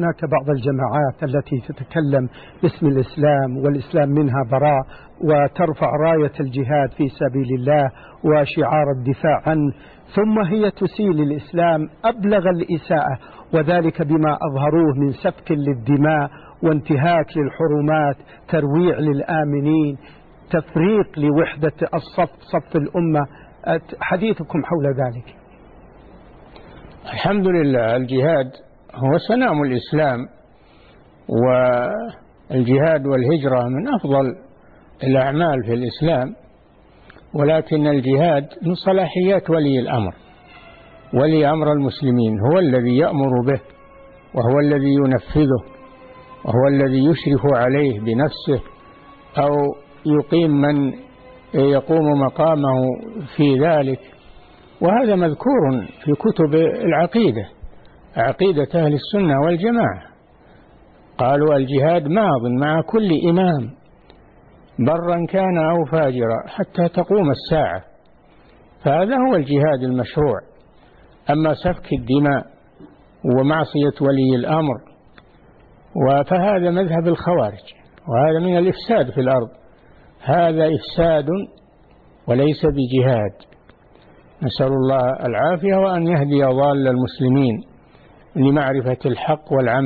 هناك بعض الجماعات التي تتكلم باسم الإسلام والإسلام منها براء وترفع راية الجهاد في سبيل الله وشعار الدفاع عنه ثم هي تسيل الإسلام أبلغ الإساءة وذلك بما أظهروه من سفك للدماء وانتهاك للحرمات ترويع للآمنين تفريق لوحدة الصف صف الأمة. حديثكم حول ذلك. الحمد لله الجهاد هو سنام الإسلام والجهاد والهجرة من أفضل الأعمال في الإسلام ولكن الجهاد من صلاحيات ولي الأمر ولي أمر المسلمين هو الذي يأمر به وهو الذي ينفذه وهو الذي يشرف عليه بنفسه أو يقيم من يقوم مقامه في ذلك. وهذا مذكور في كتب العقيدة. عقيدة أهل السنة والجماعة. قالوا الجهاد ماض مع كل إمام. برا كان أو فاجرا حتى تقوم الساعة. فهذا هو الجهاد المشروع. أما سفك الدماء ومعصية ولي الأمر فهذا مذهب الخوارج وهذا من الإفساد في الأرض. هذا إفساد وليس بجهاد. نسأل الله العافية وأن يهدي ضال المسلمين. لمعرفة الحق والعمل